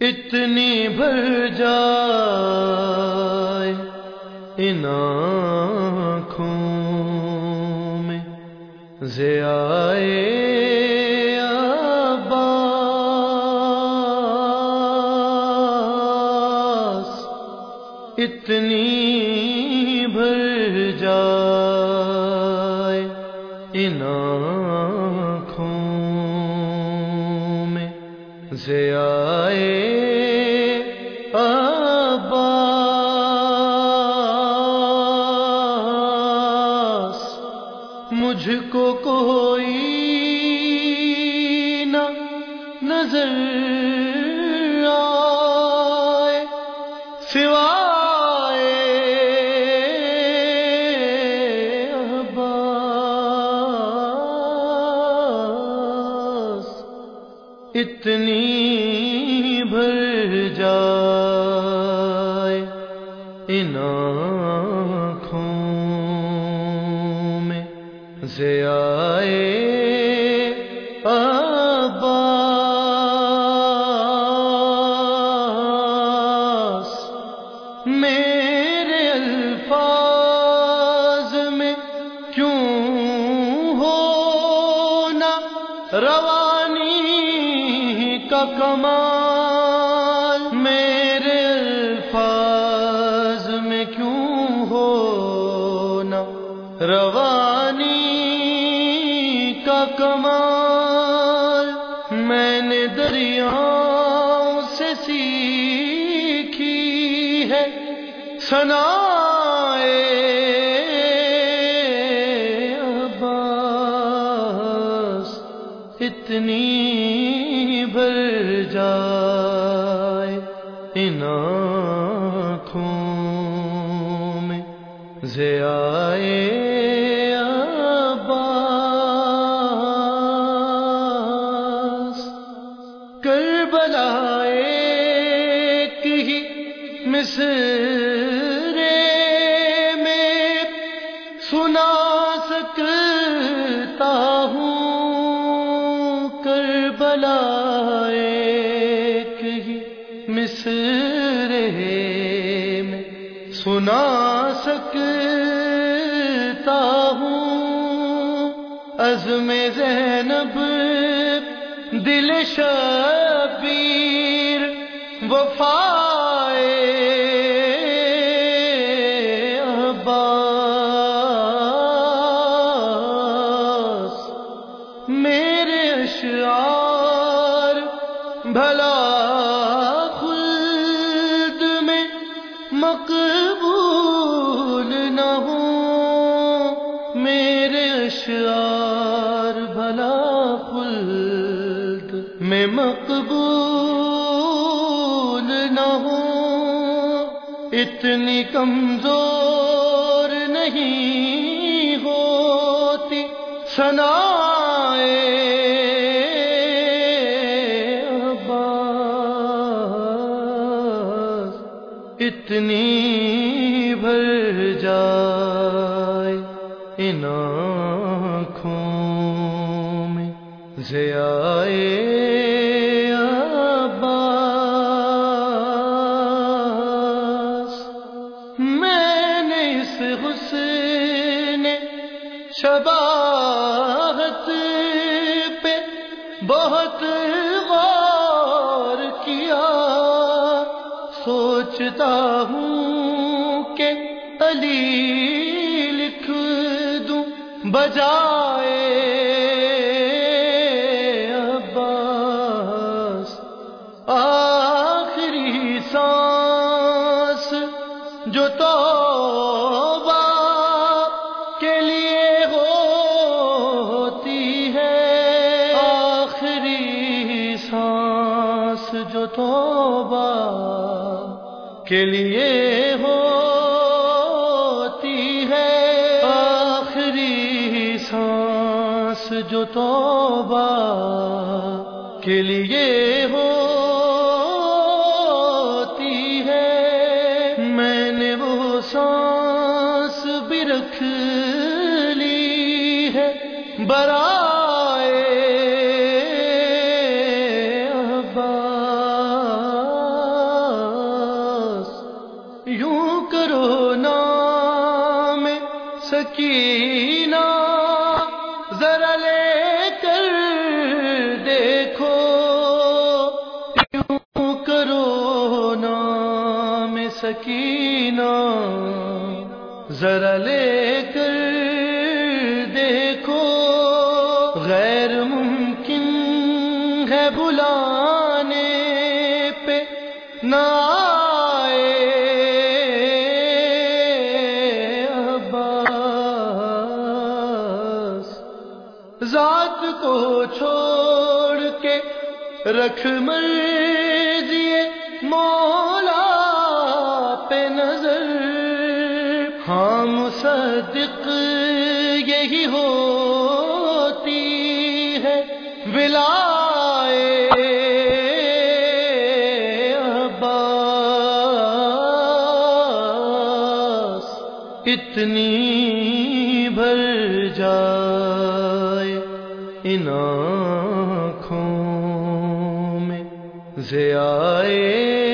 اتنی بھر جائے ان آنکھوں میں زیائے عباس اتنی بھر جائے ان آنکھوں میں زیائے مجھ کو کوئی نہ نظر آئے سوائے عباس۔ اتنی بھر جائے ان زیائے عباس۔ میرے الفاظ میں کیوں ہونا روانی کا کمال؟ میرے الفاظ میں کیوں ہونا روانی کمال میں نے دریاؤں سے سیکھی ہے سنا عباس اتنی بھر جائے ان آنکھوں میں زیائے کربلا ایک ہی مصرے میں سنا سکتا ہوں کربلا ایک ہی مصرے میں سنا سکتا ہوں عزم زینب دل شبیر وفائے عباس۔ میرے اشعار، بھلا خلد میں مقبول نہ ہوں۔ میرے اشعار، بھلا خلد میں مقبول نہ ہوں، اتنی کمزور نہیں ہوتی۔ عباس اتنی بھر جائے ان آنکھوں میں زیائے اس حسن شباہت پہ بہت غور کیا، سوچتا ہوں کہ علی لکھ دوں بجائے عباس۔ آخری سانس جو توبہ توبہ کے لیے ہوتی ہے۔ آخری سانس جو توبہ کے لیے ہوتی ہے۔ میں نے وہ سانس بھی رکھ لی ہے۔ برائے سکینہ ذرا لے کر دیکھو کیوں کرو نام سکینہ ذرا لے کر دیکھو غیر کو چھوڑ کے رکھ مرضی مولا پہ نظر۔ ہاں مصدق یہی ہوتی ہے ولائے اتنی بھر جائے ان آنکھوں میں زیائے